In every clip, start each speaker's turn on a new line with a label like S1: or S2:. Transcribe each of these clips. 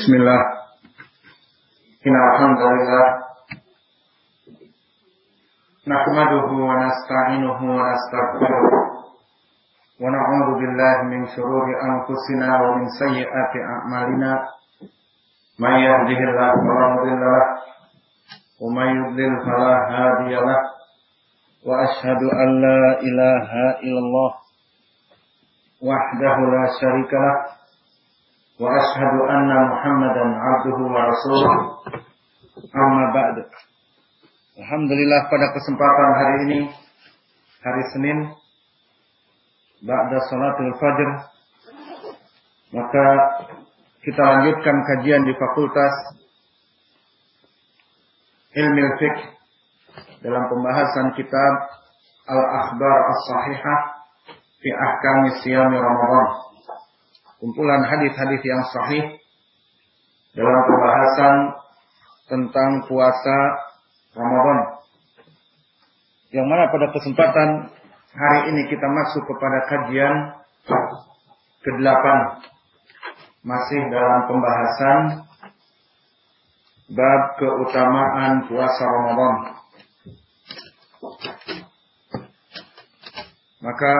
S1: Bismillah. Alhamdulillah. Nahmaduhu wa nasta'inuhu wa nastaghfiruh. Wa na'udzu billahi min shururi anfusina wa min sayyiati a'malina. May yahdihillahu fala mudilla wa may yudlil fala hadiya. Wa ashhadu an la ilaha illallah wahdahu la syarika lahu وأشهد أن محمدا عبده ورسوله أما بعد Alhamdulillah pada kesempatan hari ini hari Senin ba'da salatul fajr maka kita lanjutkan kajian di Fakultas Ilmu Fiqh dalam pembahasan kitab Al-Akhbar As-Sahihah fi Ahkam Siyam Ramadan kumpulan hadis-hadis yang sahih dalam pembahasan tentang puasa Ramadan. Yang mana pada kesempatan hari ini kita masuk kepada kajian ke-8 masih dalam pembahasan bab keutamaan puasa Ramadan. Maka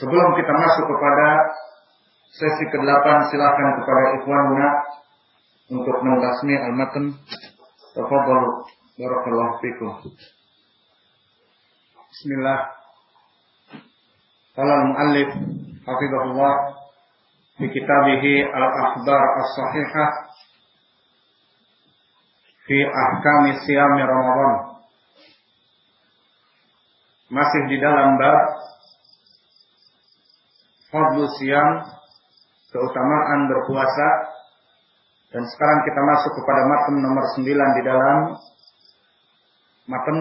S1: sebelum kita masuk kepada Sesi ke-8 silakan kepada ikhwanuna untuk membasmi al-matan. Tafadhal barakallahu fikum. Bismillah. Qala al-muallif hafizahullah fi kitabih al-akhbar as-sahihah fi ahkam siyam Ramadan. Masih di dalam bab fadlu siyam keutamaan berpuasa dan sekarang kita masuk kepada matan nomor 9 di dalam matan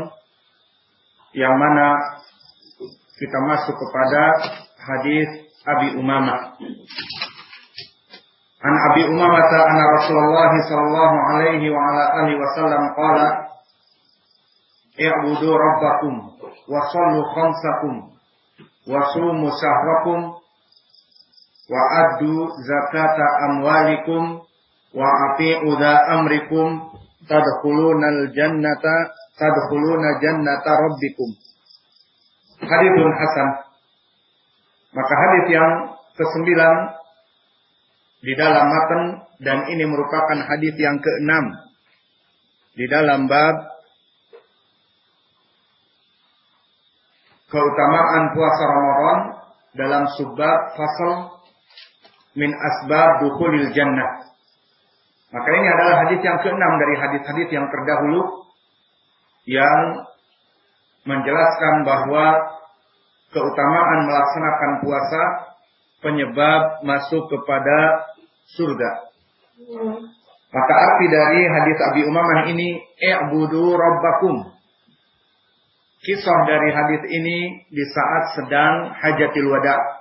S1: yang mana kita masuk kepada hadis Abi Umamah. An Abi Umamah anna Rasulullah sallallahu alaihi wa ala alihi wasallam qala I'budu rabbakum wa sallu khamsakum wa sumu sahrakum wa addu zakata amwalikum wa afi'u dha amrikum tadkhuluna jannata tadkhuluna jannata rabbikum. Hadithun hasan. Maka hadis yang kesembilan di dalam matan dan ini merupakan hadis yang keenam di dalam bab keutamaan puasa Ramadan dalam subbab fasal min asbab dukhulil jannah. Maka ini adalah hadis yang keenam dari hadis-hadis yang terdahulu yang menjelaskan bahwa keutamaan melaksanakan puasa penyebab masuk kepada surga. Maka arti dari hadis Abi Umamah ini i'budu rabbakum. Kisah dari hadis ini di saat sedang hajatil wada'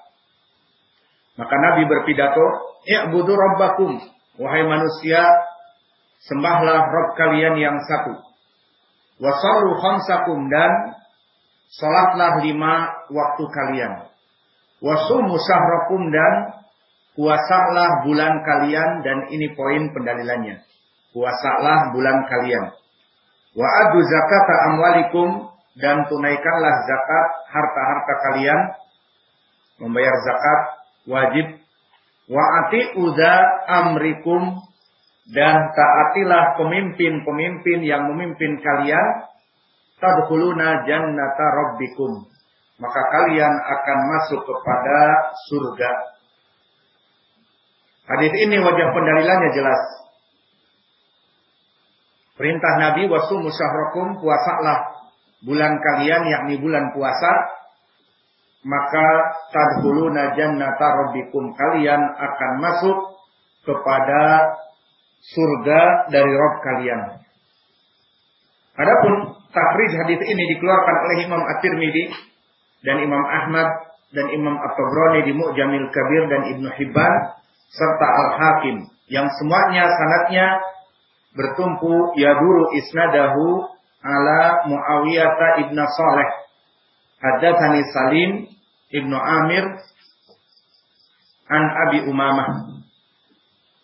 S1: Maka Nabi berpidato, "I'budu rabbakum." Wahai manusia, sembahlah Rabb kalian yang satu. Wasallu khamsakum dan salatlah lima waktu kalian. Wasumu sahrakum dan puasalah bulan kalian dan ini poin pendalilannya. Puasalah bulan kalian. Wa adu zakata amwalikum dan tunaikanlah zakat harta-harta kalian. Membayar zakat wajib. Waati uda amrikum. Dan taatilah pemimpin-pemimpin yang memimpin kalian. Tadkhuluna jannata rabbikum. Maka kalian akan masuk kepada surga. Hadis ini wajah pendalilannya jelas. Perintah Nabi wasu musyahrakum puasalah bulan kalian yakni bulan puasa maka tadkhuluna jannata rabbikum kalian akan masuk kepada surga dari Rob kalian. Adapun takrij hadis ini dikeluarkan oleh Imam At-Tirmidzi dan Imam Ahmad dan Imam At-Tabrani di Mu'jamil Kabir dan Ibnu Hibban serta Al-Hakim yang semuanya sanatnya bertumpu yaduru isnadahu ala Muawiyah ibn Saleh Haddatsani Salim Ibnu Amir an Abi Umamah.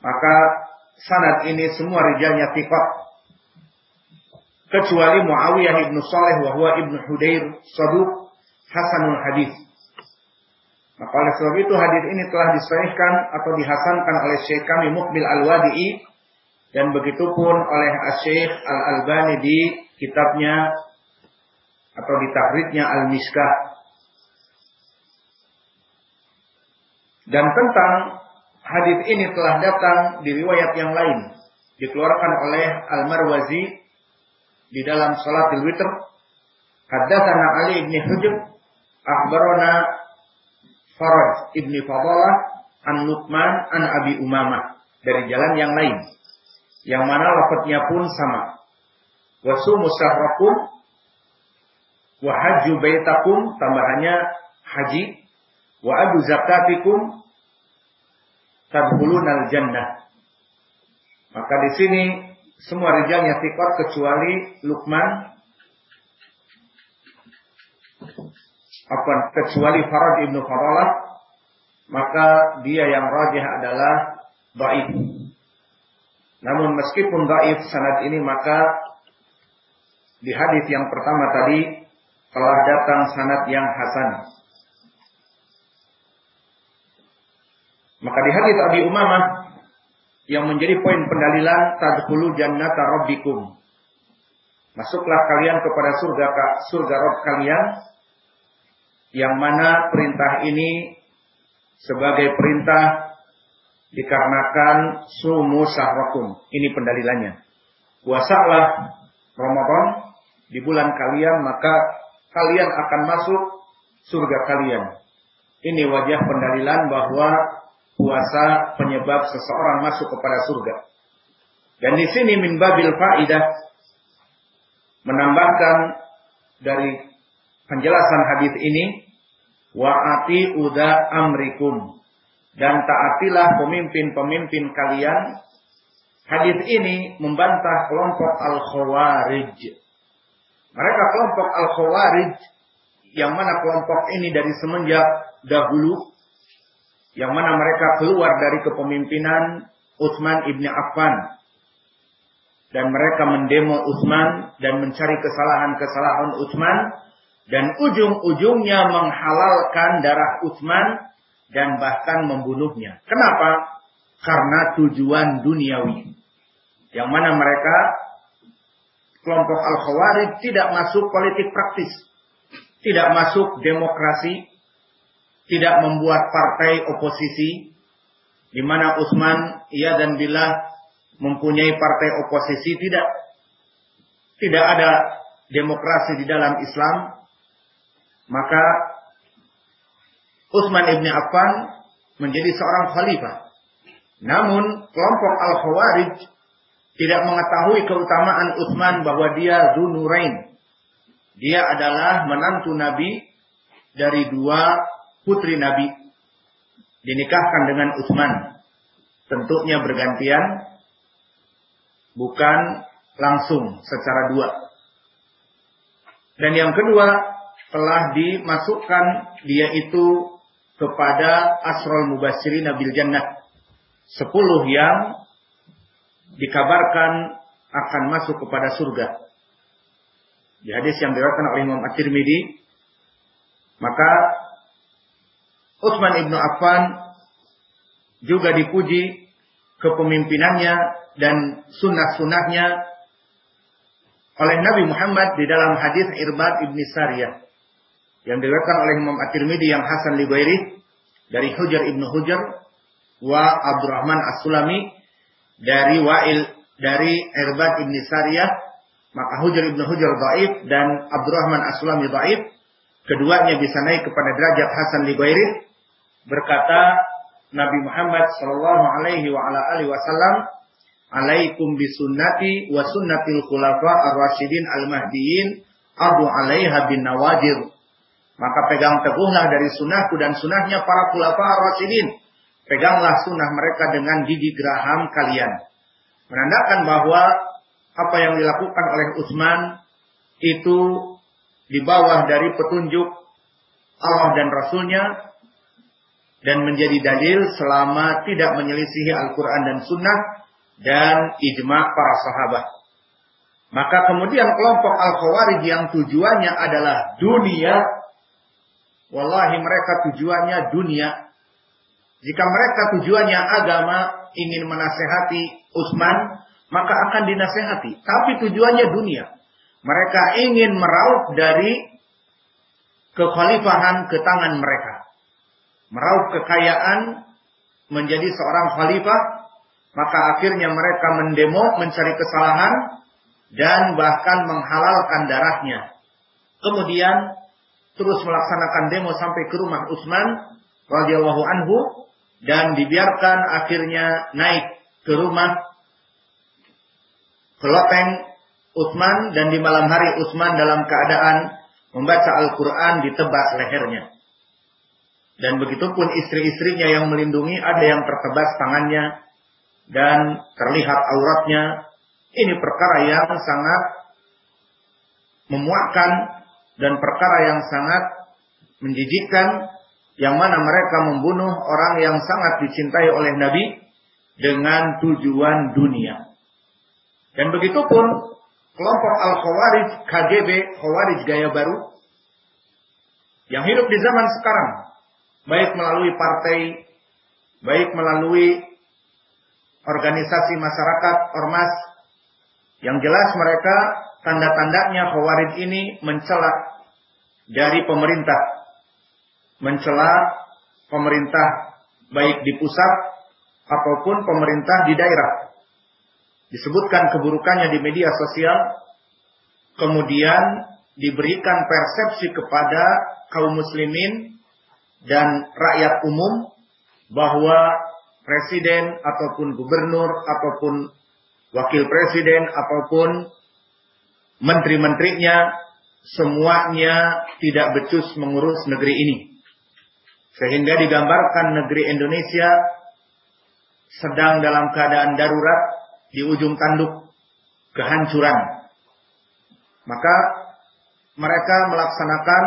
S1: Maka sanad ini semua rijalnya thiqah. Kecuali Muawiyah ibnu Saleh wahwa ibnu Hudair saduq hasanul hadis. Maka oleh sebab itu hadis ini telah disahihkan atau dihasankan oleh Syekh kami Mukbil Al-Wadi'i dan begitu pun oleh Syekh Al-Albani di kitabnya atau di tahridnya Al-Miskah. Dan tentang hadis ini telah datang di riwayat yang lain. Dikeluarkan oleh Al-Marwazi di dalam salatul witr. Haddatsana Ali ibn Hujr akhbarana Faraj ibn Fadalah an Luqman an Abi Umamah. Dari jalan yang lain. Yang mana lafadznya pun sama. Wasu musahrakum wa hajju baitakum tambahannya haji wa adu zakatikum tadkhulunal jannah. Maka di sini semua rijalnya thiqat kecuali Luqman apa kecuali Farad ibnu Faralah maka dia yang rajih adalah dhaif. Namun meskipun dhaif sanad ini maka di hadis yang pertama tadi telah datang sanad yang hasan. Maka di hadis Abi Umamah yang menjadi poin pendalilan tadkhulu jannata rabbikum. Masuklah kalian kepada surga surga Rabb kalian yang mana perintah ini sebagai perintah dikarenakan sumu sahrakum. Ini pendalilannya. Puasalah Ramadan di bulan kalian maka kalian akan masuk surga kalian. Ini wajah pendalilan bahwa puasa penyebab seseorang masuk kepada surga. Dan di sini min babil faidah menambahkan dari penjelasan hadis ini wa ati uda amrikum dan taatilah pemimpin-pemimpin kalian. Hadis ini membantah kelompok al-khawarij. Mereka kelompok al-khawarij yang mana kelompok ini dari semenjak dahulu yang mana mereka keluar dari kepemimpinan Utsman ibni Affan dan mereka mendemo Utsman dan mencari kesalahan-kesalahan Utsman dan ujung-ujungnya menghalalkan darah Utsman dan bahkan membunuhnya. Kenapa? Karena tujuan duniawi. Yang mana mereka kelompok Al-Khawarij tidak masuk politik praktis. Tidak masuk demokrasi, tidak membuat partai oposisi. Di mana Utsman ia dan Billah mempunyai partai oposisi. Tidak. Tidak ada demokrasi di dalam Islam. Maka Utsman ibni Affan menjadi seorang khalifah. Namun kelompok Al-Khawarij tidak mengetahui keutamaan Utsman bahwa dia Zunurain dia adalah menantu Nabi dari dua putri Nabi dinikahkan dengan Utsman. Tentunya bergantian, bukan langsung secara dua. Dan yang kedua, telah dimasukkan dia itu kepada Asrul Mubashirin Nabil Jannah. Sepuluh yang dikabarkan akan masuk kepada surga. Di hadis yang diriwayatkan oleh Imam At-Tirmidzi, maka Utsman ibnu Affan juga dipuji kepemimpinannya dan sunnah-sunnahnya oleh Nabi Muhammad di dalam hadis Irbad ibni Sariyah yang diriwayatkan oleh Imam At-Tirmidzi yang Hasan Libairi dari Hujar ibnu Hujar wa Abdurrahman As-Sulami dari Wa'il dari Irbad ibni Sariyah maka Hujar ibnu Hujar dhaif dan Abdurrahman As-Sulami dhaif. Keduanya bisa naik kepada derajat Hasan Libairi berkata Nabi Muhammad sallallahu alaihi wa ala alihi wasallam alaikum bisunnati wa sunnatil khulafa ar-rasyidin al-mahdiyyin abu alaiha bin nawajir maka pegang teguhlah dari sunnahku dan sunnahnya para khulafa ar-rasyidin peganglah sunnah mereka dengan gigi geraham kalian menandakan bahwa apa yang dilakukan oleh Utsman itu di bawah dari petunjuk Allah dan Rasulnya dan menjadi dalil selama tidak menyelisihi Al-Quran dan Sunnah dan ijma para sahabat. Maka kemudian kelompok Al-Khawarij yang tujuannya adalah dunia, wallahi mereka tujuannya dunia. Jika mereka tujuannya agama, ingin menasehati Utsman, maka akan dinasehati. Tapi tujuannya dunia. Mereka ingin meraup dari kekhalifahan ke tangan mereka. Meraup kekayaan menjadi seorang khalifah, maka akhirnya mereka mendemo, mencari kesalahan, dan bahkan menghalalkan darahnya. Kemudian terus melaksanakan demo sampai ke rumah Utsman radhiyallahu anhu dan dibiarkan akhirnya naik ke rumah kelopeng Utsman dan di malam hari Utsman dalam keadaan membaca Al-Quran ditebas lehernya. Dan begitupun istri-istrinya yang melindungi ada yang tertebas tangannya dan terlihat auratnya. Ini perkara yang sangat memuakkan dan perkara yang sangat menjijikkan yang mana mereka membunuh orang yang sangat dicintai oleh Nabi dengan tujuan dunia. Dan begitu pun kelompok Al-Khawarij KGB, Khawarij gaya baru, yang hidup di zaman sekarang, baik melalui partai, baik melalui organisasi masyarakat, ormas, yang jelas mereka tanda-tandanya Khawarij ini mencela dari pemerintah, mencela pemerintah baik di pusat ataupun pemerintah di daerah disebutkan keburukannya di media sosial, kemudian diberikan persepsi kepada kaum muslimin dan rakyat umum bahwa presiden ataupun gubernur ataupun wakil presiden ataupun menteri-menterinya semuanya tidak becus mengurus negeri ini. Sehingga digambarkan negeri Indonesia sedang dalam keadaan darurat di ujung tanduk kehancuran. Maka mereka melaksanakan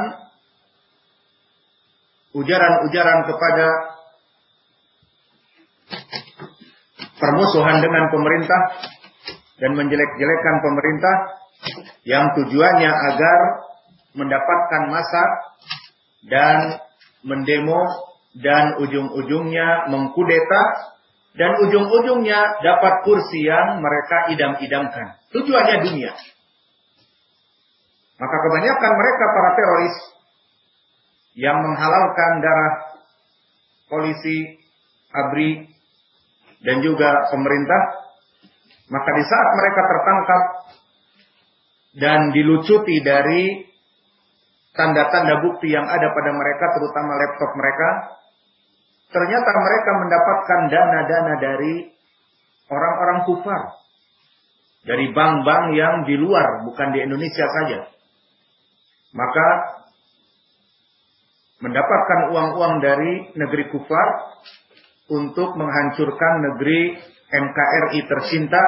S1: ujaran-ujaran kepada permusuhan dengan pemerintah dan menjelek-jelekan pemerintah yang tujuannya agar mendapatkan masa dan mendemo dan ujung-ujungnya mengkudeta dan ujung-ujungnya dapat kursi yang mereka idam-idamkan. Tujuannya dunia. Maka kebanyakan mereka para teroris yang menghalalkan darah polisi, abri, dan juga pemerintah, maka di saat mereka tertangkap dan dilucuti dari tanda-tanda bukti yang ada pada mereka, terutama laptop mereka, Ternyata mereka mendapatkan dana-dana dari orang-orang kufar. Dari bank-bank yang di luar, bukan di Indonesia saja. Maka mendapatkan uang-uang dari negeri kufar untuk menghancurkan negeri NKRI tercinta,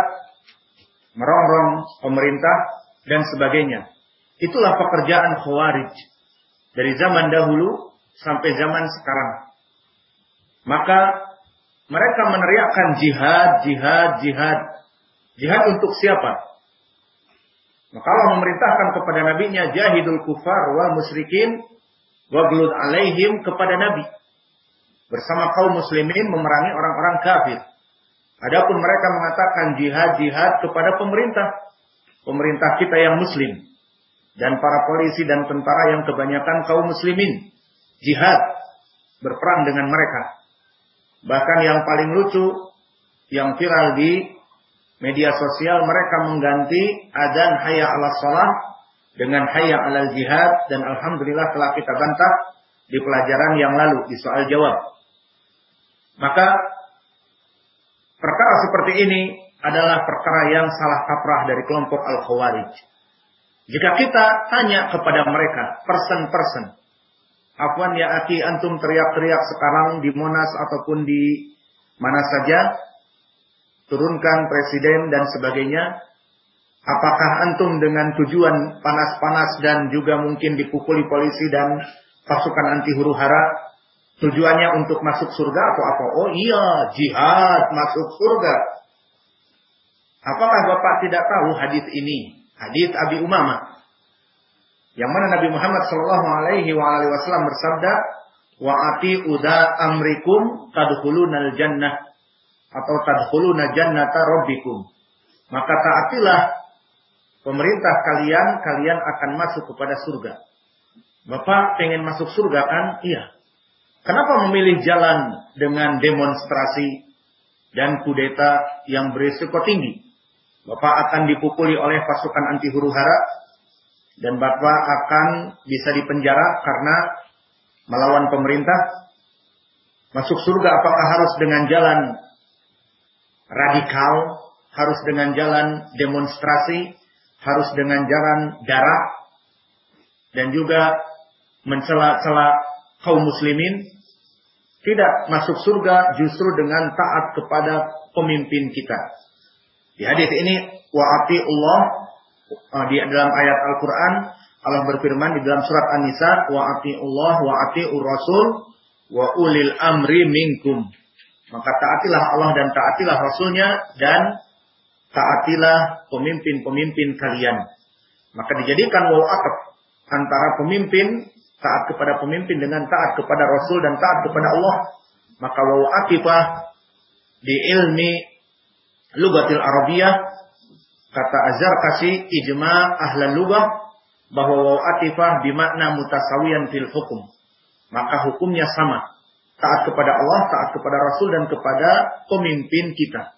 S1: merongrong pemerintah, dan sebagainya. Itulah pekerjaan Khawarij. Dari zaman dahulu sampai zaman sekarang. Maka mereka meneriakkan jihad, jihad, jihad. Jihad untuk siapa? Maka Allah memerintahkan kepada nabinya jahidul kufar wal musyrikin waglud alaihim kepada nabi. Bersama kaum muslimin memerangi orang-orang kafir. Adapun mereka mengatakan jihad-jihad kepada pemerintah. Pemerintah kita yang muslim. Dan para polisi dan tentara yang kebanyakan kaum muslimin. Jihad. Berperang dengan mereka. Bahkan yang paling lucu, yang viral di media sosial, mereka mengganti adzan hayya ala salat dengan hayya ala jihad dan alhamdulillah telah kita bantah di pelajaran yang lalu di soal jawab. Maka perkara seperti ini adalah perkara yang salah kaprah dari kelompok Al-Khawarij. Jika kita tanya kepada mereka, person-person, Afwan ya aki antum teriak-teriak sekarang di Monas ataupun di mana saja. Turunkan presiden dan sebagainya. Apakah antum dengan tujuan panas-panas dan juga mungkin dipukuli polisi dan pasukan anti huru hara tujuannya untuk masuk surga atau apa? Oh iya, jihad masuk surga. Apakah Bapak tidak tahu hadis ini? Hadis Abi Umamah. Yang mana Nabi Muhammad Shallallahu Alaihi Wasallam bersabda, wa ati uda amrikum tadkhulunal jannah atau tadkhuluna jannata rabbikum. Maka taatilah pemerintah kalian, kalian akan masuk kepada surga. Bapak pengen masuk surga kan? Iya. Kenapa memilih jalan dengan demonstrasi dan kudeta yang berisiko tinggi? Bapak akan dipukuli oleh pasukan anti huru hara dan Bapak akan bisa dipenjara karena melawan pemerintah. Masuk surga apakah harus dengan jalan radikal, harus dengan jalan demonstrasi, harus dengan jalan darah, dan juga mencela-cela kaum muslimin. Tidak masuk surga justru dengan taat kepada pemimpin kita. Di hadis ini wa Allah uh, di dalam ayat Al-Qur'an Allah berfirman di dalam surat An-Nisa wa Allah wa atiur rasul wa ulil amri minkum. Maka taatilah Allah dan taatilah rasulnya dan taatilah pemimpin-pemimpin kalian. Maka dijadikan waw antara pemimpin taat kepada pemimpin dengan taat kepada Rasul dan taat kepada Allah. Maka wawu akifah di ilmi lugatil Arabiyah kata Azhar kasih ijma ahlan lugah bahwa wawu atifah bimakna mutasawiyan fil hukum. Maka hukumnya sama. Taat kepada Allah, taat kepada Rasul dan kepada pemimpin kita.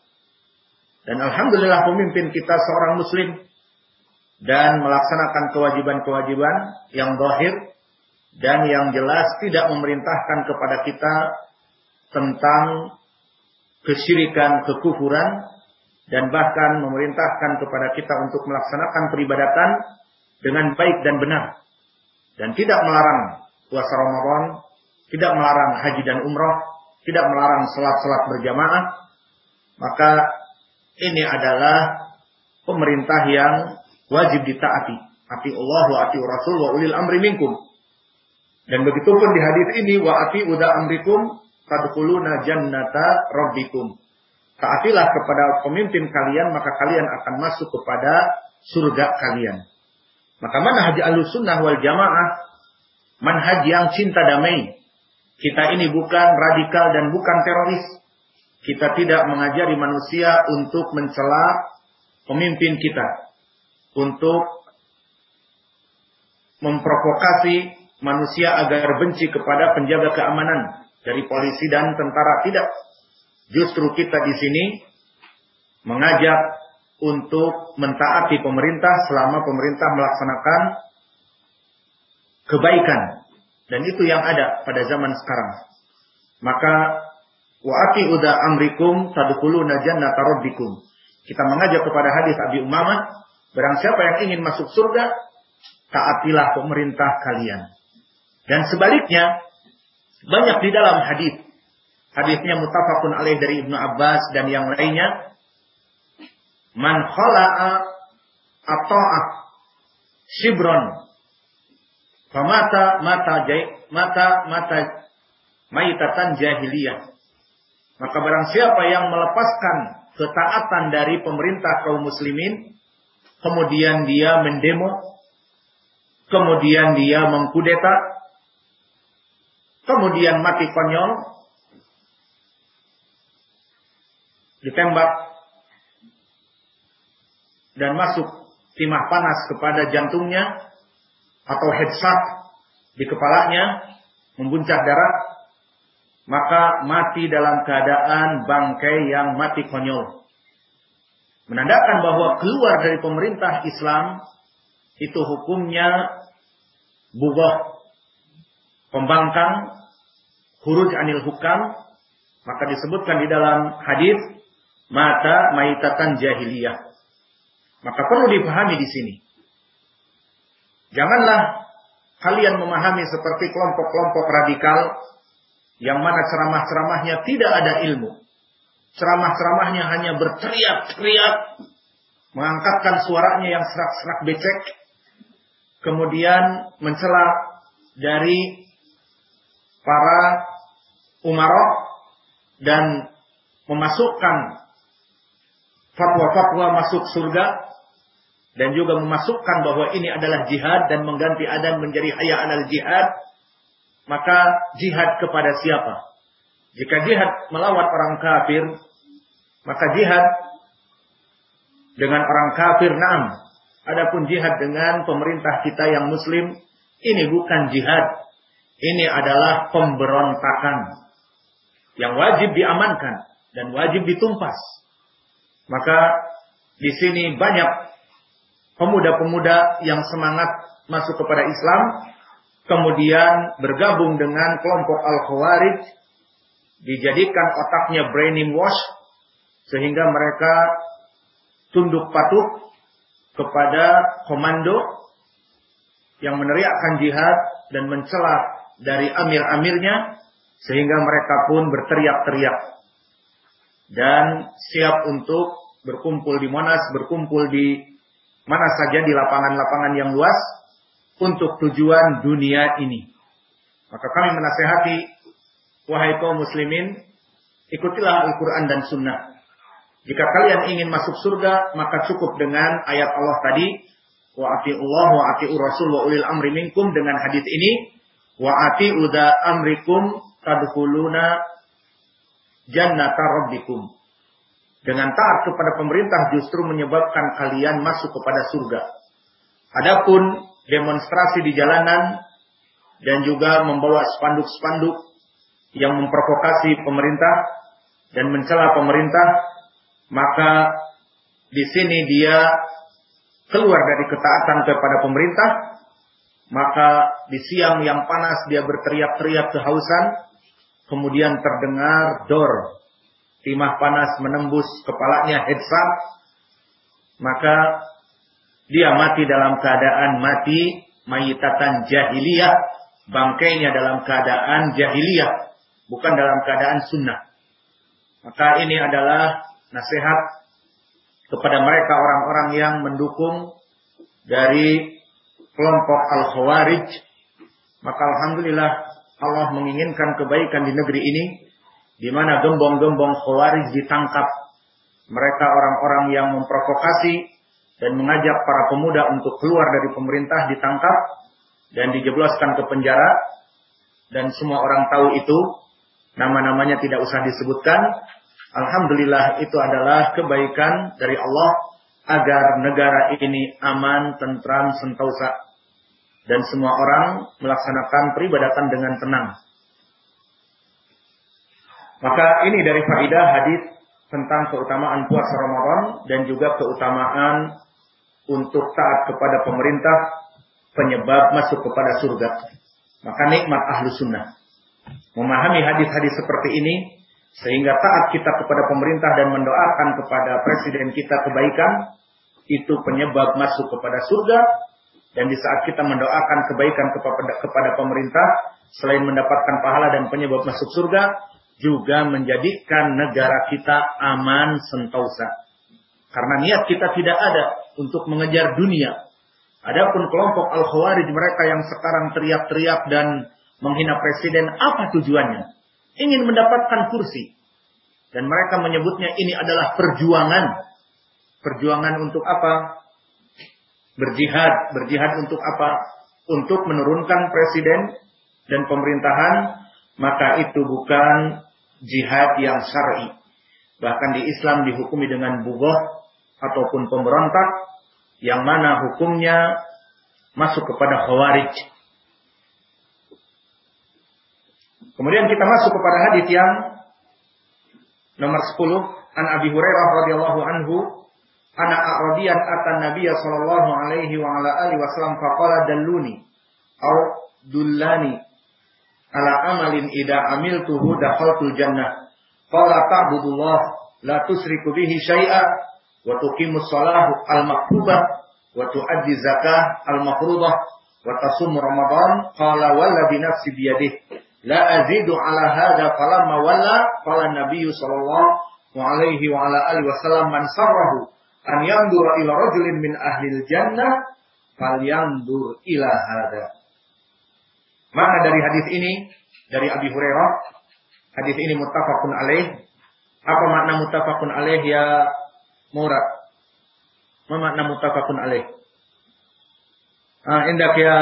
S1: Dan Alhamdulillah pemimpin kita seorang muslim dan melaksanakan kewajiban-kewajiban yang dohir dan yang jelas tidak memerintahkan kepada kita tentang kesyirikan, kekufuran dan bahkan memerintahkan kepada kita untuk melaksanakan peribadatan dengan baik dan benar dan tidak melarang puasa Ramadan, tidak melarang haji dan umrah, tidak melarang salat-salat berjamaah, maka ini adalah pemerintah yang wajib ditaati. Ati Allah wa ati Rasul wa ulil amri minkum. Dan begitu pun di hadis ini wa ati uda amrikum tadkhuluna jannata rabbikum. Taatilah kepada pemimpin kalian maka kalian akan masuk kepada surga kalian. Maka mana haji al-sunnah wal jamaah manhaj yang cinta damai. Kita ini bukan radikal dan bukan teroris. Kita tidak mengajari manusia untuk mencela pemimpin kita. Untuk memprovokasi manusia agar benci kepada penjaga keamanan dari polisi dan tentara tidak. Justru kita di sini mengajak untuk mentaati pemerintah selama pemerintah melaksanakan kebaikan dan itu yang ada pada zaman sekarang. Maka waati uda amrikum tadkhuluna jannata rabbikum. Kita mengajak kepada hadis Abi Umamah, barang siapa yang ingin masuk surga, taatilah pemerintah kalian. Dan sebaliknya, banyak di dalam hadis. Hadisnya mutafakun alaih dari Ibnu Abbas dan yang lainnya. Man khala'a ata'ah shibron famata mata jai, mata mata maitatan jahiliyah. Maka barang siapa yang melepaskan ketaatan dari pemerintah kaum muslimin, kemudian dia mendemo, kemudian dia mengkudeta, kemudian mati konyol, ditembak, dan masuk timah panas kepada jantungnya, atau headshot di kepalanya, membuncah darah, maka mati dalam keadaan bangkai yang mati konyol. Menandakan bahwa keluar dari pemerintah Islam itu hukumnya bugoh pembangkang huruj anil hukam maka disebutkan di dalam hadis mata maitatan jahiliyah. Maka perlu dipahami di sini. Janganlah kalian memahami seperti kelompok-kelompok radikal yang mana ceramah-ceramahnya tidak ada ilmu. Ceramah-ceramahnya hanya berteriak-teriak, mengangkatkan suaranya yang serak-serak becek, kemudian mencela dari para umarok dan memasukkan fatwa-fatwa masuk surga dan juga memasukkan bahwa ini adalah jihad dan mengganti adan menjadi hayya alal jihad, maka jihad kepada siapa? Jika jihad melawan orang kafir, maka jihad dengan orang kafir naam. Adapun jihad dengan pemerintah kita yang muslim, ini bukan jihad. Ini adalah pemberontakan yang wajib diamankan dan wajib ditumpas. Maka di sini banyak pemuda-pemuda yang semangat masuk kepada Islam, kemudian bergabung dengan kelompok Al-Khawarij, dijadikan otaknya brainwash, sehingga mereka tunduk patuh kepada komando yang meneriakkan jihad dan mencela dari amir-amirnya sehingga mereka pun berteriak-teriak dan siap untuk berkumpul di Monas, berkumpul di mana saja di lapangan-lapangan yang luas untuk tujuan dunia ini. Maka kami menasehati, wahai kaum muslimin, ikutilah Al-Quran dan Sunnah. Jika kalian ingin masuk surga, maka cukup dengan ayat Allah tadi, wa Allah wa ati'u rasul wa ulil amri minkum dengan hadis ini, wa ati'u da amrikum tadkhuluna jannata rabbikum. Dengan taat kepada pemerintah justru menyebabkan kalian masuk kepada surga. Adapun demonstrasi di jalanan dan juga membawa spanduk-spanduk yang memprovokasi pemerintah dan mencela pemerintah, maka di sini dia keluar dari ketaatan kepada pemerintah, maka di siang yang panas dia berteriak-teriak kehausan, Kemudian terdengar dor. Timah panas menembus kepalanya headset. Maka dia mati dalam keadaan mati mayitatan jahiliyah. Bangkainya dalam keadaan jahiliyah. Bukan dalam keadaan sunnah. Maka ini adalah nasihat kepada mereka orang-orang yang mendukung dari kelompok Al-Khawarij. Maka Alhamdulillah Allah menginginkan kebaikan di negeri ini, di mana gembong-gembong khawarij ditangkap. Mereka orang-orang yang memprovokasi dan mengajak para pemuda untuk keluar dari pemerintah ditangkap dan dijebloskan ke penjara. Dan semua orang tahu itu, nama-namanya tidak usah disebutkan. Alhamdulillah itu adalah kebaikan dari Allah agar negara ini aman, tentram, sentosa dan semua orang melaksanakan peribadatan dengan tenang. Maka ini dari faidah hadis tentang keutamaan puasa Ramadan dan juga keutamaan untuk taat kepada pemerintah penyebab masuk kepada surga. Maka nikmat ahlu sunnah. Memahami hadis-hadis seperti ini sehingga taat kita kepada pemerintah dan mendoakan kepada presiden kita kebaikan itu penyebab masuk kepada surga dan di saat kita mendoakan kebaikan kepada, pemerintah, selain mendapatkan pahala dan penyebab masuk surga, juga menjadikan negara kita aman sentosa. Karena niat kita tidak ada untuk mengejar dunia. Adapun kelompok Al-Khawarij mereka yang sekarang teriak-teriak dan menghina presiden, apa tujuannya? Ingin mendapatkan kursi. Dan mereka menyebutnya ini adalah perjuangan. Perjuangan untuk apa? Berjihad. Berjihad untuk apa? Untuk menurunkan presiden dan pemerintahan, maka itu bukan jihad yang syar'i. Bahkan di Islam dihukumi dengan bugoh ataupun pemberontak yang mana hukumnya masuk kepada khawarij. Kemudian kita masuk kepada hadis yang nomor 10 an Abi Hurairah radhiyallahu anhu Anak Arabian atan Nabiya sallallahu alaihi wa ala alihi wasallam faqala dalluni au dullani ala amalin ida amiltuhu dakhaltul jannah. Qala ta'budullah la tusriku bihi syai'a wa tuqimus salah al maktubah wa tuaddi zakah al mafruḍah wa tasum ramadan qala walladhi nafsi biyadihi la azidu ala hadha falamma walla qala nabiyyu sallallahu alaihi wa ala alihi wasallam man sarrahu an yandur ila rajulin min ahlil jannah falyandur ila hada. Makna dari hadis ini dari Abi Hurairah, hadis ini muttafaqun alaih. Apa makna muttafaqun alaih ya Murad. Ma makna muttafaqun alaih? Ah, indak ya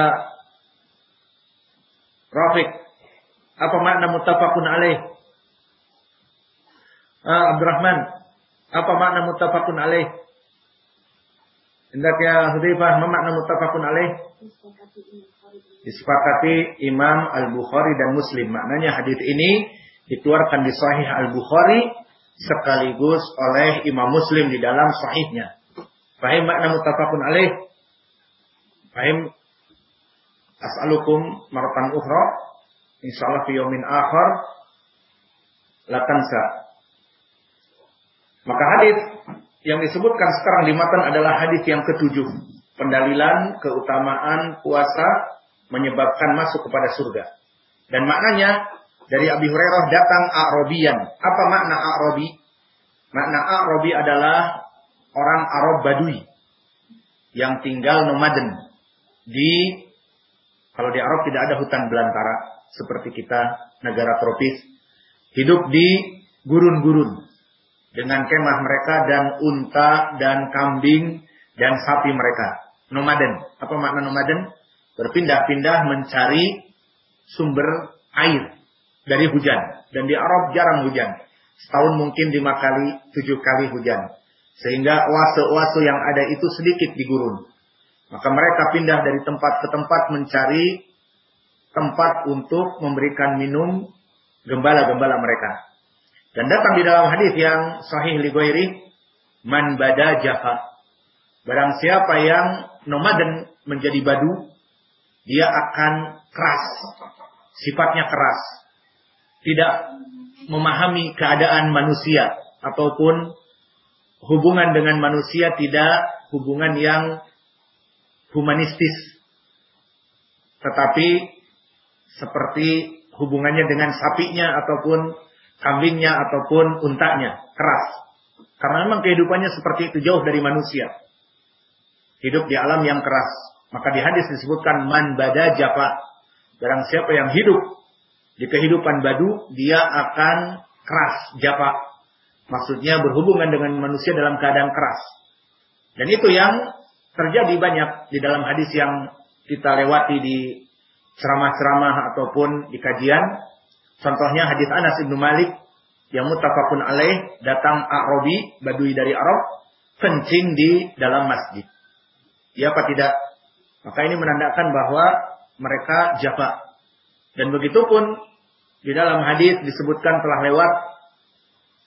S1: Rafiq. Apa makna muttafaqun alaih? Ah, Abdurrahman. Apa makna muttafaqun alaih? Indak ya Hudzaifah, ma makna muttafaqun alaih? Disepakati Imam Al-Bukhari dan Muslim. Maknanya hadis ini dikeluarkan di Sahih Al-Bukhari sekaligus oleh Imam Muslim di dalam sahihnya. Fahim makna muttafaqun alaih? Fahim as'alukum maratan ukhra insyaallah fi yaumin akhar la. Maka hadis yang disebutkan sekarang di matan adalah hadis yang ketujuh. Pendalilan keutamaan puasa menyebabkan masuk kepada surga. Dan maknanya dari Abi Hurairah datang Arabian. Apa makna Arabi? Makna Arabi adalah orang Arab Badui yang tinggal nomaden di kalau di Arab tidak ada hutan belantara seperti kita negara tropis hidup di gurun-gurun dengan kemah mereka dan unta dan kambing dan sapi mereka nomaden apa makna nomaden berpindah-pindah mencari sumber air dari hujan. Dan di Arab jarang hujan. Setahun mungkin lima kali, tujuh kali hujan. Sehingga oase-oase yang ada itu sedikit di gurun. Maka mereka pindah dari tempat ke tempat mencari tempat untuk memberikan minum gembala-gembala mereka. Dan datang di dalam hadis yang sahih li man bada jafa. Barang siapa yang nomaden menjadi badu, dia akan keras. Sifatnya keras tidak memahami keadaan manusia ataupun hubungan dengan manusia tidak hubungan yang humanistis tetapi seperti hubungannya dengan sapinya ataupun kambingnya ataupun untanya keras karena memang kehidupannya seperti itu jauh dari manusia hidup di alam yang keras maka di hadis disebutkan man bada japa barang siapa yang hidup di kehidupan badu dia akan keras, japa. Maksudnya berhubungan dengan manusia dalam keadaan keras. Dan itu yang terjadi banyak di dalam hadis yang kita lewati di ceramah-ceramah ataupun di kajian. Contohnya hadis Anas bin Malik yang mutafakun alaih datang Arabi, badui dari Arab, kencing di dalam masjid. Ya apa tidak? Maka ini menandakan bahwa mereka japa. Dan begitu pun di dalam hadis disebutkan telah lewat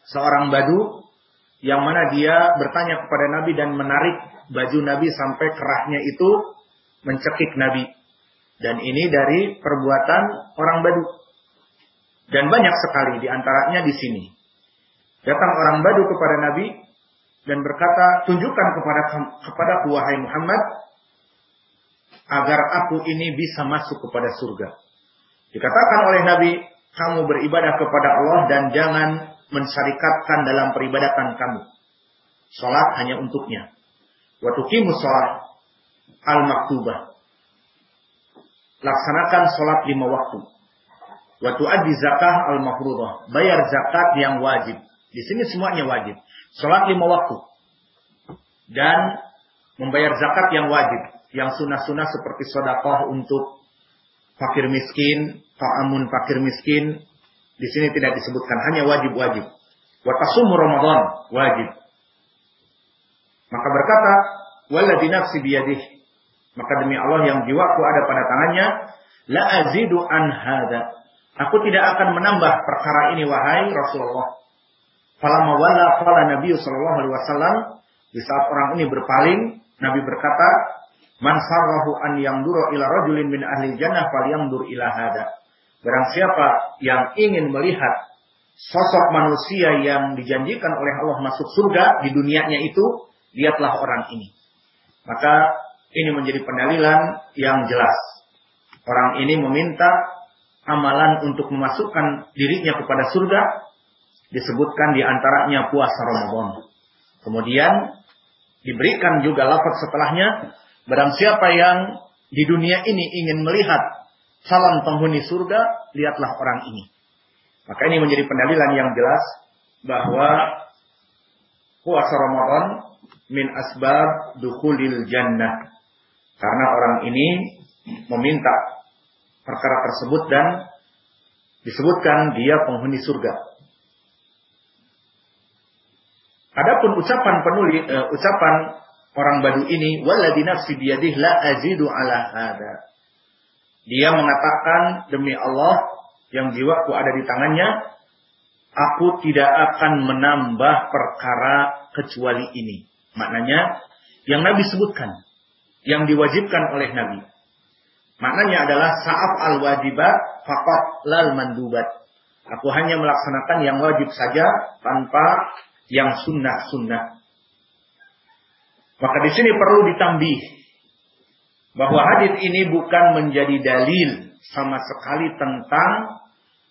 S1: seorang badu yang mana dia bertanya kepada Nabi dan menarik baju Nabi sampai kerahnya itu mencekik Nabi. Dan ini dari perbuatan orang badu. Dan banyak sekali di antaranya di sini. Datang orang badu kepada Nabi dan berkata, "Tunjukkan kepada kepada wahai Muhammad agar aku ini bisa masuk kepada surga." Dikatakan oleh Nabi, kamu beribadah kepada Allah dan jangan mensyarikatkan dalam peribadatan kamu. Salat hanya untuknya. Wa tuqimus salat al-maktubah. Laksanakan salat lima waktu. Wa tuaddi zakah al-mafruḍah. Bayar zakat yang wajib. Di sini semuanya wajib. Salat lima waktu. Dan membayar zakat yang wajib. Yang sunnah-sunnah seperti sodakoh untuk fakir miskin, ta'amun fakir miskin, di sini tidak disebutkan, hanya wajib-wajib. Watasum Ramadan, wajib. Maka berkata, Walladhi nafsi biyadih. Maka demi Allah yang jiwaku ada pada tangannya, La azidu an hada. Aku tidak akan menambah perkara ini wahai Rasulullah. Falamma wala fala Nabi sallallahu alaihi wasallam di saat orang ini berpaling, Nabi berkata, Man sarrahu an yangdura ila rajulin min ahli jannah falyandur ila hada. Barang siapa yang ingin melihat sosok manusia yang dijanjikan oleh Allah masuk surga di dunianya itu, lihatlah orang ini. Maka ini menjadi pendalilan yang jelas. Orang ini meminta amalan untuk memasukkan dirinya kepada surga disebutkan di antaranya puasa Ramadan. Kemudian diberikan juga lafaz setelahnya Barang siapa yang di dunia ini ingin melihat calon penghuni surga, lihatlah orang ini. Maka ini menjadi pendalilan yang jelas bahwa puasa Ramadan min asbab dukhulil jannah. Karena orang ini meminta perkara tersebut dan disebutkan dia penghuni surga. Adapun ucapan penulis uh, ucapan orang Badu ini walladzi nafsi biyadihi la azidu ala hada. Dia mengatakan demi Allah yang jiwaku ada di tangannya, aku tidak akan menambah perkara kecuali ini. Maknanya yang Nabi sebutkan, yang diwajibkan oleh Nabi. Maknanya adalah sa'af al-wajibat faqat lal mandubat. Aku hanya melaksanakan yang wajib saja tanpa yang sunnah-sunnah. Maka di sini perlu ditambih bahwa hadis ini bukan menjadi dalil sama sekali tentang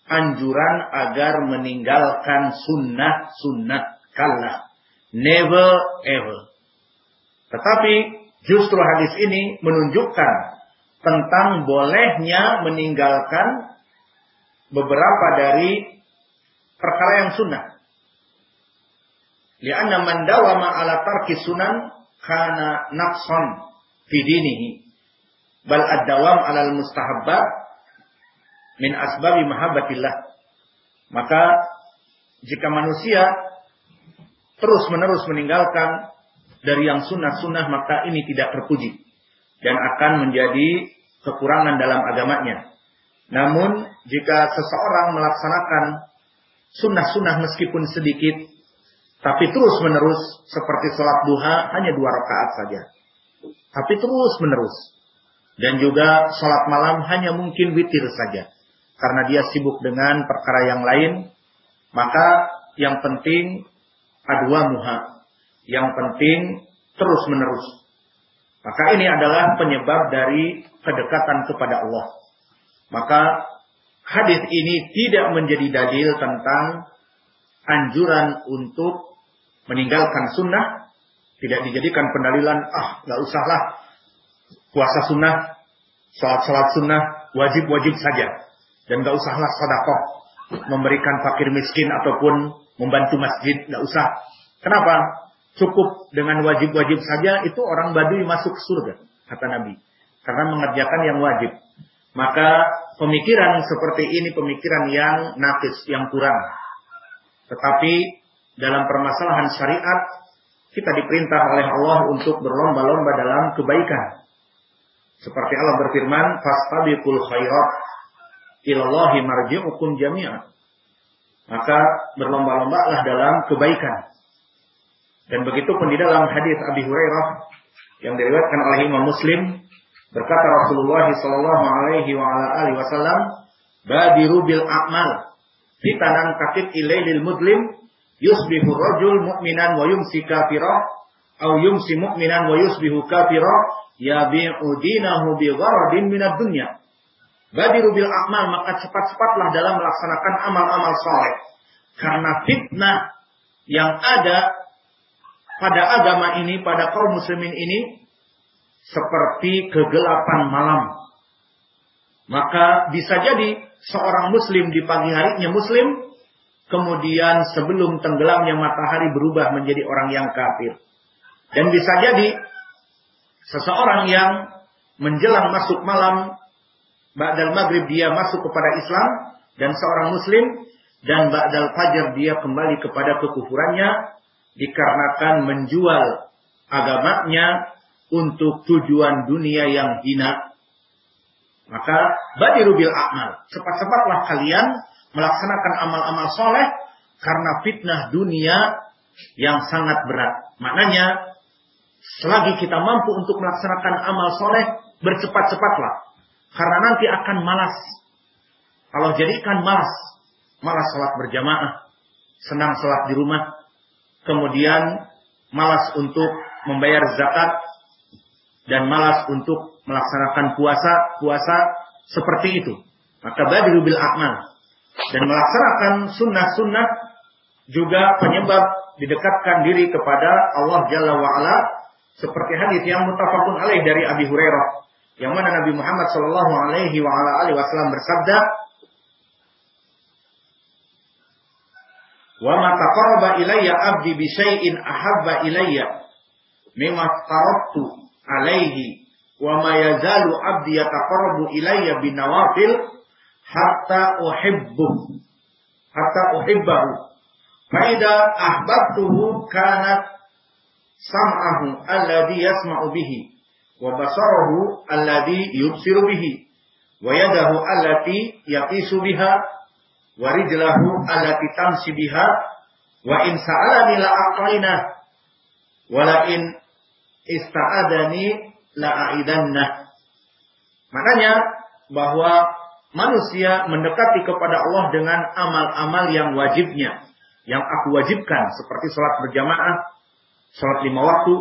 S1: anjuran agar meninggalkan sunnah-sunnah kalla. Never ever. Tetapi justru hadis ini menunjukkan tentang bolehnya meninggalkan beberapa dari perkara yang sunnah. Lianna man dawama ala tarki sunan kana naqsan fi dinihi. Bal ad-dawam ala al-mustahabbat min asbabi mahabbatillah. Maka jika manusia terus menerus meninggalkan dari yang sunnah-sunnah maka ini tidak terpuji dan akan menjadi kekurangan dalam agamanya. Namun jika seseorang melaksanakan sunnah-sunnah meskipun sedikit, tapi terus menerus seperti sholat duha hanya dua rakaat saja. Tapi terus menerus. Dan juga sholat malam hanya mungkin witir saja. Karena dia sibuk dengan perkara yang lain. Maka yang penting adwa muha. Yang penting terus menerus. Maka ini adalah penyebab dari kedekatan kepada Allah. Maka hadis ini tidak menjadi dalil tentang anjuran untuk meninggalkan sunnah. Tidak dijadikan pendalilan, ah gak usahlah puasa sunnah, sholat-sholat sunnah, wajib-wajib saja. Dan gak usahlah sodakoh, memberikan fakir miskin ataupun membantu masjid, gak usah. Kenapa? Cukup dengan wajib-wajib saja itu orang badui masuk surga, kata Nabi. Karena mengerjakan yang wajib. Maka pemikiran seperti ini pemikiran yang nakis, yang kurang. Tetapi dalam permasalahan syariat, kita diperintah oleh Allah untuk berlomba-lomba dalam kebaikan. Seperti Allah berfirman, "Fastabiqul khairat ilallahi marji'ukum jami'an." Maka berlomba-lombalah dalam kebaikan. Dan begitu pun di dalam hadis Abi Hurairah yang diriwayatkan oleh Imam Muslim berkata Rasulullah sallallahu alaihi wasallam badiru bil a'mal fitanan katib ilailil muslim yusbihu rajul mu'minan wa yumsi kafira au yumsi mu'minan wa yusbihu kafira yabi'u dinahu bi gharadin minad dunya. Badiru bil a'mal maka cepat-cepatlah dalam melaksanakan amal-amal saleh. Karena fitnah yang ada pada agama ini, pada kaum muslimin ini, seperti kegelapan malam. Maka bisa jadi seorang muslim di pagi harinya muslim, kemudian sebelum tenggelamnya matahari berubah menjadi orang yang kafir. Dan bisa jadi seseorang yang menjelang masuk malam, Ba'dal maghrib dia masuk kepada Islam, dan seorang muslim, dan Ba'dal fajar dia kembali kepada kekufurannya, dikarenakan menjual agamanya untuk tujuan dunia yang hina. Maka badiru bil amal. Cepat-cepatlah kalian melaksanakan amal-amal soleh karena fitnah dunia yang sangat berat. Maknanya selagi kita mampu untuk melaksanakan amal soleh bercepat-cepatlah. Karena nanti akan malas. Kalau jadikan malas. Malas sholat berjamaah. Senang sholat di rumah kemudian malas untuk membayar zakat dan malas untuk melaksanakan puasa puasa seperti itu. Maka badiru bil amal. Dan melaksanakan sunnah-sunnah juga penyebab didekatkan diri kepada Allah Jalla wa ala seperti hadis yang mutafakun alaih dari Abi Hurairah yang mana Nabi Muhammad sallallahu alaihi wasallam bersabda Wa ma taqarraba ilayya 'abdi bi syai'in ahabba ilayya mimma taraktu alaihi wa ma yazalu 'abdi yataqarrabu ilayya bin nawafil hatta uhibbu hatta uhibbahu fa idza ahbabtuhu kanat sam'ahu alladhi yasma'u bihi wa basarahu alladhi yubsiru bihi wa yadahu allati tamshi biha wa in sa'alani la aqaina wa la in ista'adani la aidanna makanya bahwa manusia mendekati kepada Allah dengan amal-amal yang wajibnya yang aku wajibkan seperti sholat berjamaah, sholat lima waktu,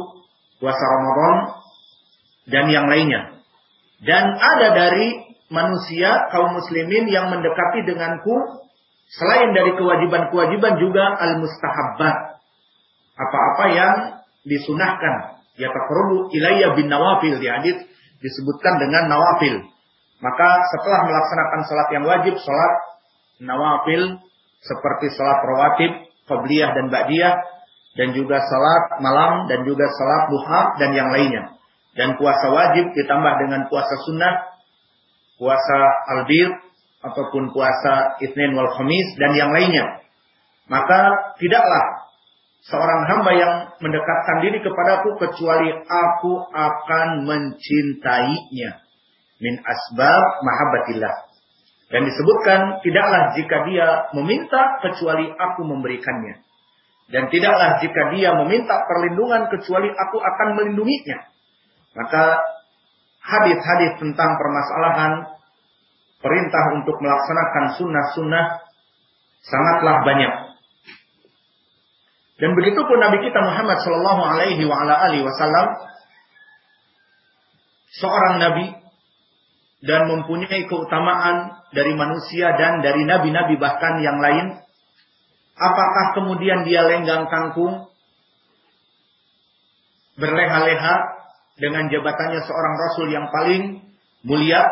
S1: puasa Ramadan, dan yang lainnya. Dan ada dari manusia kaum muslimin yang mendekati denganku selain dari kewajiban-kewajiban juga al-mustahabbat. Apa-apa yang disunahkan. Ya taqarrubu ilayya bin nawafil di hadis disebutkan dengan nawafil. Maka setelah melaksanakan salat yang wajib, salat nawafil seperti salat rawatib, qabliyah dan ba'diyah dan juga salat malam dan juga salat duha dan yang lainnya. Dan puasa wajib ditambah dengan puasa sunnah puasa albir ataupun puasa Isnin wal Khamis dan yang lainnya. Maka tidaklah seorang hamba yang mendekatkan diri kepadaku kecuali aku akan mencintainya min asbab mahabbatillah. Dan disebutkan tidaklah jika dia meminta kecuali aku memberikannya. Dan tidaklah jika dia meminta perlindungan kecuali aku akan melindunginya. Maka hadis-hadis tentang permasalahan perintah untuk melaksanakan sunnah-sunnah sangatlah banyak. Dan begitu pun Nabi kita Muhammad Shallallahu Alaihi Wasallam seorang Nabi dan mempunyai keutamaan dari manusia dan dari nabi-nabi bahkan yang lain. Apakah kemudian dia lenggang kangkung, berleha-leha dengan jabatannya seorang Rasul yang paling mulia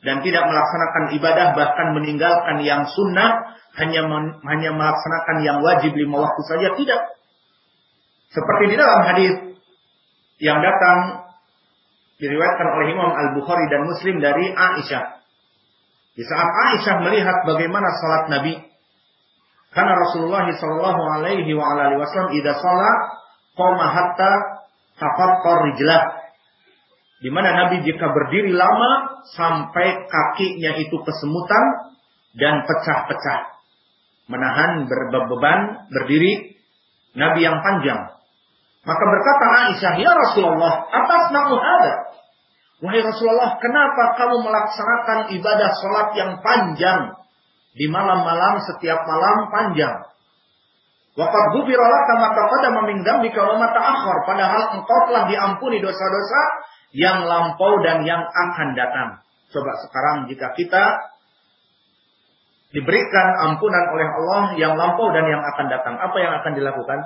S1: dan tidak melaksanakan ibadah bahkan meninggalkan yang sunnah hanya hanya melaksanakan yang wajib lima waktu saja tidak. Seperti di dalam hadis yang datang diriwayatkan oleh Imam Al Bukhari dan Muslim dari Aisyah. Di saat Aisyah melihat bagaimana salat Nabi karena Rasulullah Shallallahu Alaihi Wasallam ida salat tafakkar rijlah di mana Nabi jika berdiri lama sampai kakinya itu kesemutan dan pecah-pecah. Menahan berbeban berdiri Nabi yang panjang. Maka berkata Aisyah, "Ya Rasulullah, atas nama ada?" Wahai Rasulullah, kenapa kamu melaksanakan ibadah sholat yang panjang di malam-malam setiap malam panjang? Waqad ghufira laka ma taqaddama min dzambika wa ma Padahal engkau telah diampuni dosa-dosa yang lampau dan yang akan datang. Coba sekarang jika kita diberikan ampunan oleh Allah yang lampau dan yang akan datang, apa yang akan dilakukan?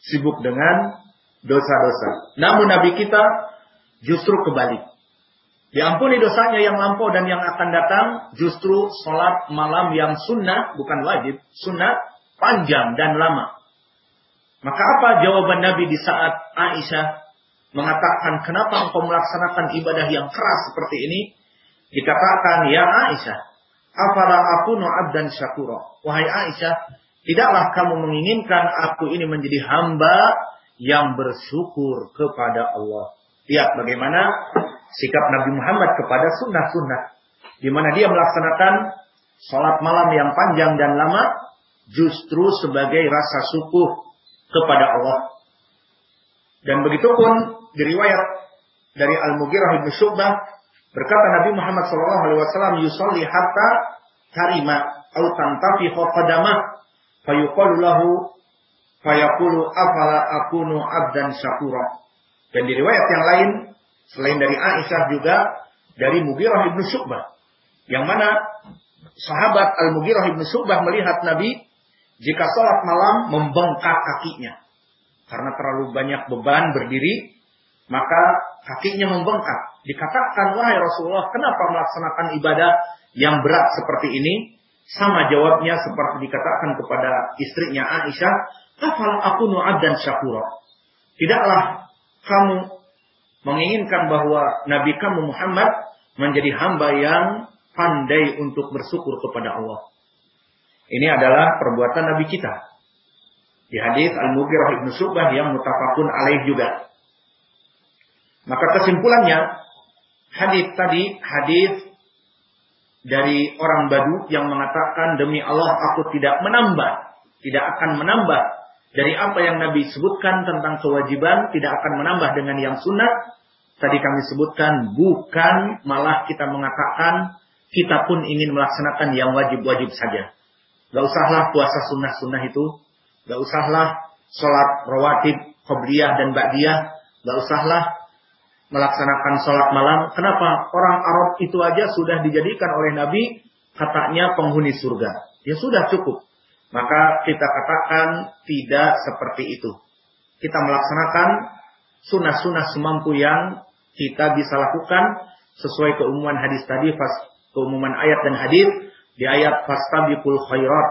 S1: Sibuk dengan dosa-dosa. Namun Nabi kita justru kebalik. Diampuni dosanya yang lampau dan yang akan datang justru sholat malam yang sunnah, bukan wajib, sunnah panjang dan lama. Maka apa jawaban Nabi di saat Aisyah mengatakan kenapa engkau melaksanakan ibadah yang keras seperti ini? Dikatakan, ya Aisyah, afala aku dan syakura. Wahai Aisyah, tidaklah kamu menginginkan aku ini menjadi hamba yang bersyukur kepada Allah. Lihat bagaimana sikap Nabi Muhammad kepada sunnah-sunnah. Di mana dia melaksanakan sholat malam yang panjang dan lama justru sebagai rasa syukur kepada Allah. Dan begitu pun diriwayat dari Al-Mughirah bin Syu'bah berkata Nabi Muhammad sallallahu alaihi wasallam yusalli hatta karima au tantafi qadamah fayuqalu lahu afala akunu abdan syakura. Dan di riwayat yang lain selain dari Aisyah juga dari Mughirah bin Syu'bah yang mana sahabat Al-Mughirah bin Syu'bah melihat Nabi jika sholat malam membengkak kakinya karena terlalu banyak beban berdiri maka kakinya membengkak. Dikatakan, wahai Rasulullah, kenapa melaksanakan ibadah yang berat seperti ini? sama jawabnya seperti dikatakan kepada istrinya Aisyah, "Afal aku dan syakura." Tidaklah kamu menginginkan bahwa Nabi kamu Muhammad menjadi hamba yang pandai untuk bersyukur kepada Allah. Ini adalah perbuatan Nabi kita. Di hadis Al-Mughirah Ibn Subah yang mutafakun alaih juga. Maka kesimpulannya, hadis tadi hadis dari orang Badu yang mengatakan demi Allah aku tidak menambah, tidak akan menambah dari apa yang Nabi sebutkan tentang kewajiban, tidak akan menambah dengan yang sunnah. Tadi kami sebutkan bukan malah kita mengatakan kita pun ingin melaksanakan yang wajib-wajib saja. Gak usahlah puasa sunnah-sunnah itu. Gak usahlah sholat rawatib, qobliyah dan ba'diyah. Gak usahlah melaksanakan sholat malam. Kenapa? Orang Arab itu aja sudah dijadikan oleh Nabi katanya penghuni surga. Ya sudah cukup. Maka kita katakan tidak seperti itu. Kita melaksanakan sunnah-sunnah semampu yang kita bisa lakukan sesuai keumuman hadis tadi, keumuman ayat dan hadis di ayat fastabiqul khairat.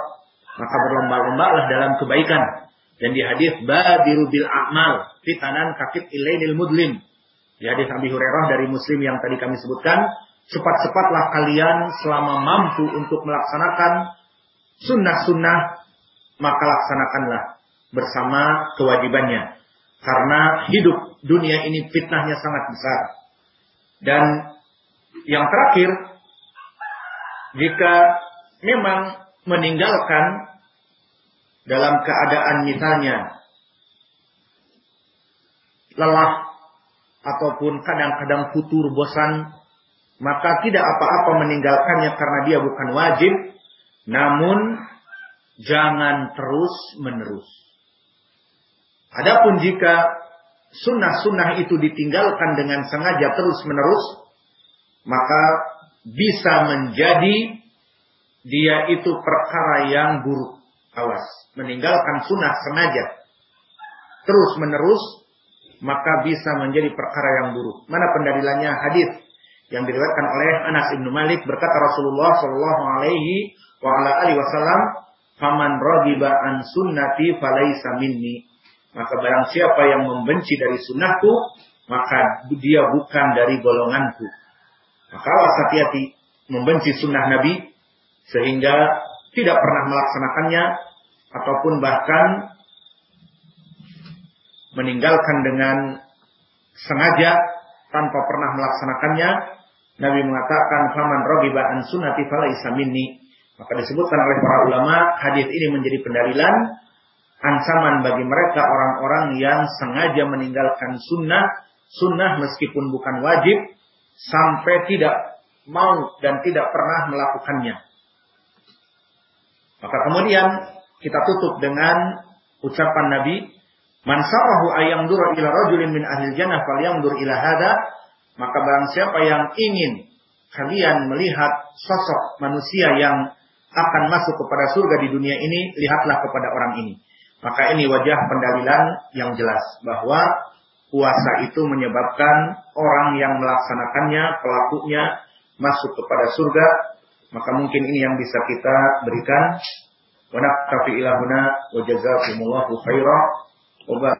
S1: Maka berlomba-lombalah dalam kebaikan. Dan di hadis badiru bil a'mal fitanan kakit ilainil mudlim di hadis Abi Hurairah dari Muslim yang tadi kami sebutkan, cepat-cepatlah kalian selama mampu untuk melaksanakan sunnah-sunnah, maka laksanakanlah bersama kewajibannya. Karena hidup dunia ini fitnahnya sangat besar. Dan yang terakhir, jika memang meninggalkan dalam keadaan misalnya lelah ataupun kadang-kadang futur bosan, maka tidak apa-apa meninggalkannya karena dia bukan wajib, namun jangan terus-menerus. Adapun jika sunnah-sunnah itu ditinggalkan dengan sengaja terus-menerus, maka bisa menjadi dia itu perkara yang buruk. Awas, meninggalkan sunnah sengaja terus-menerus maka bisa menjadi perkara yang buruk. Mana pendalilannya hadis yang diriwayatkan oleh Anas bin Malik berkata Rasulullah Shallallahu alaihi wa ala alihi wasallam, "Faman raghiba an sunnati falaisa minni." Maka barang siapa yang membenci dari sunnahku, maka dia bukan dari golonganku. Maka awas hati-hati membenci sunnah Nabi sehingga tidak pernah melaksanakannya ataupun bahkan meninggalkan dengan sengaja tanpa pernah melaksanakannya, Nabi mengatakan faman rogiba an sunnati falaisa minni. Maka disebutkan oleh para ulama hadis ini menjadi pendalilan ancaman bagi mereka orang-orang yang sengaja meninggalkan sunnah, sunnah meskipun bukan wajib, sampai tidak mau dan tidak pernah melakukannya. Maka kemudian kita tutup dengan ucapan Nabi Man sarahu ayangdura ila rajulin min ahli jannah falyangdur ila hada. Maka barang siapa yang ingin kalian melihat sosok manusia yang akan masuk kepada surga di dunia ini, lihatlah kepada orang ini. Maka ini wajah pendalilan yang jelas bahwa puasa itu menyebabkan orang yang melaksanakannya, pelakunya masuk kepada surga. Maka mungkin ini yang bisa kita berikan. Wa naktafi ilahuna wa jazakumullahu 们。